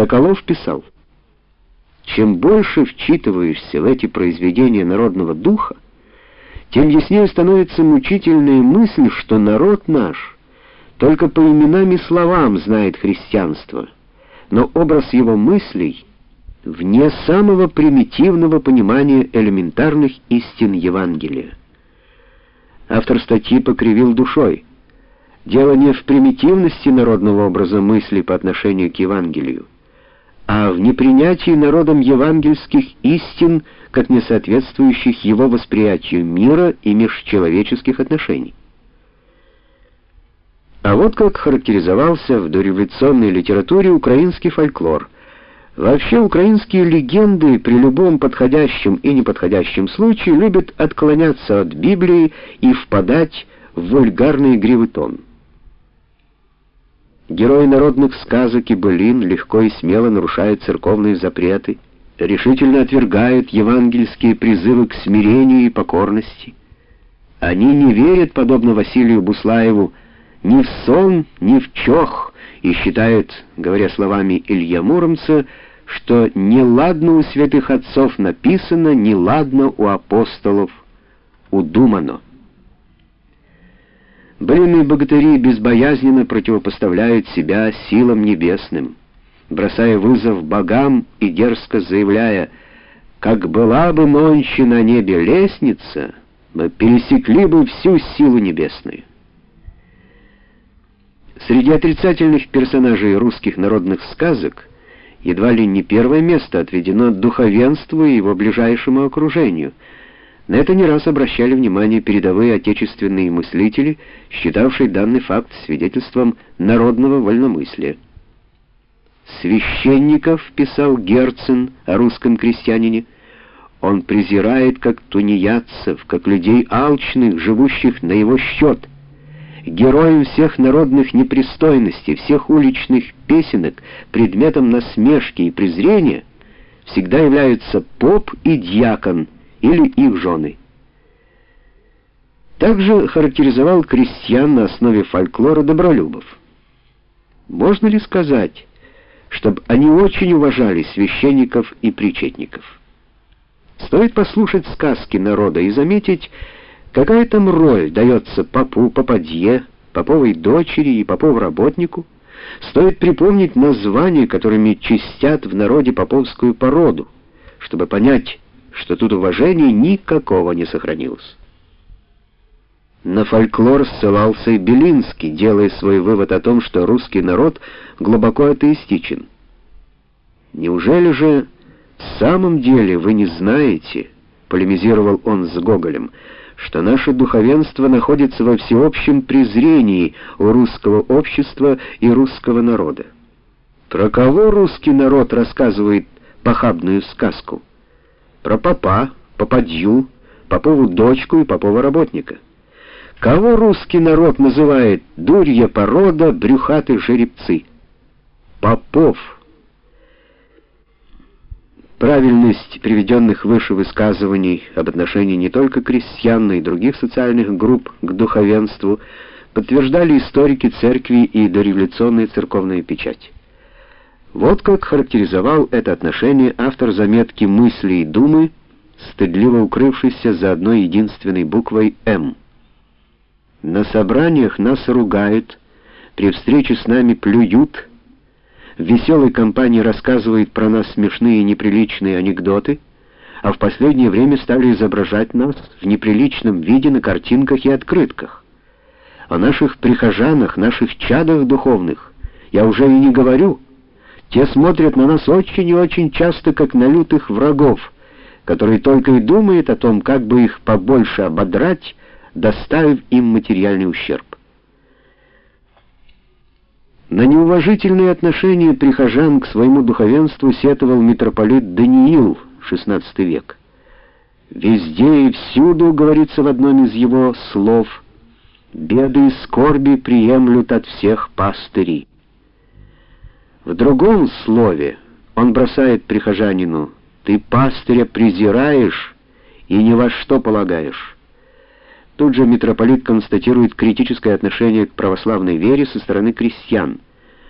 Соколов писал, «Чем больше вчитываешься в эти произведения народного духа, тем яснее становится мучительная мысль, что народ наш только по именам и словам знает христианство, но образ его мыслей вне самого примитивного понимания элементарных истин Евангелия. Автор статьи покривил душой. Дело не в примитивности народного образа мысли по отношению к Евангелию, а в непринятии народом евангельских истин как несоответствующих его восприятию мира и межчеловеческих отношений. А вот как характеризовался в дореволюционной литературе украинский фольклор. Вообще украинские легенды при любом подходящем и неподходящем случае любят отклоняться от Библии и впадать в вульгарный игривый тон. Герои народных сказок и былин легко и смело нарушают церковные запреты, решительно отвергают евангельские призывы к смирению и покорности. Они не верят, подобно Василию Буслаеву, ни в сон, ни в чох, и считают, говоря словами Илья Муромца, что «неладно у святых отцов написано, неладно у апостолов удумано». Былиные богатыри безбоязненно противопоставляют себя силам небесным, бросая вызов богам и дерзко заявляя, «Как была бы нонче на небе лестница, мы пересекли бы всю силу небесную». Среди отрицательных персонажей русских народных сказок едва ли не первое место отведено духовенству и его ближайшему окружению — на это не раз обращали внимание передовые отечественные мыслители, считавшие данный факт свидетельством народного вольномыслия. «Священников», — писал Герцен о русском крестьянине, — «он презирает как тунеядцев, как людей алчных, живущих на его счет. Героем всех народных непристойностей, всех уличных песенок, предметом насмешки и презрения всегда являются поп и дьякон — или их жены. Также характеризовал крестьян на основе фольклора Добролюбов. Можно ли сказать, чтобы они очень уважали священников и причетников? Стоит послушать сказки народа и заметить, какая там роль дается попу, попадье, поповой дочери и попову-работнику. Стоит припомнить названия, которыми чистят в народе поповскую породу, чтобы понять, что тут уважения никакого не сохранилось. На фольклор ссылался и Белинский, делая свой вывод о том, что русский народ глубоко атеистичен. «Неужели же в самом деле вы не знаете, — полемизировал он с Гоголем, — что наше духовенство находится во всеобщем презрении у русского общества и русского народа? Про кого русский народ рассказывает похабную сказку?» Про попа, попадью, попову дочку и попова работника. Кого русский народ называет дурья порода, брюхаты жеребцы? Попов. Правильность приведенных выше высказываний об отношении не только крестьян, но и других социальных групп к духовенству подтверждали историки церкви и дореволюционная церковная печать. Вот как характеризовал это отношение автор заметки «Мысли и думы», стыдливо укрывшийся за одной единственной буквой «М». На собраниях нас ругают, при встрече с нами плюют, в веселой компании рассказывают про нас смешные и неприличные анекдоты, а в последнее время стали изображать нас в неприличном виде на картинках и открытках. О наших прихожанах, наших чадах духовных я уже и не говорю — те смотрят на нас очень и очень часто, как на лютых врагов, которые только и думают о том, как бы их побольше ободрать, доставив им материальный ущерб. На неуважительные отношения прихожан к своему духовенству сетовал митрополит Даниил, XVI век. «Везде и всюду, — говорится в одном из его слов, — беды и скорби приемлют от всех пастырей». В другом слове он бросает прихожанину «Ты пастыря презираешь и ни во что полагаешь». Тут же митрополит констатирует критическое отношение к православной вере со стороны крестьян –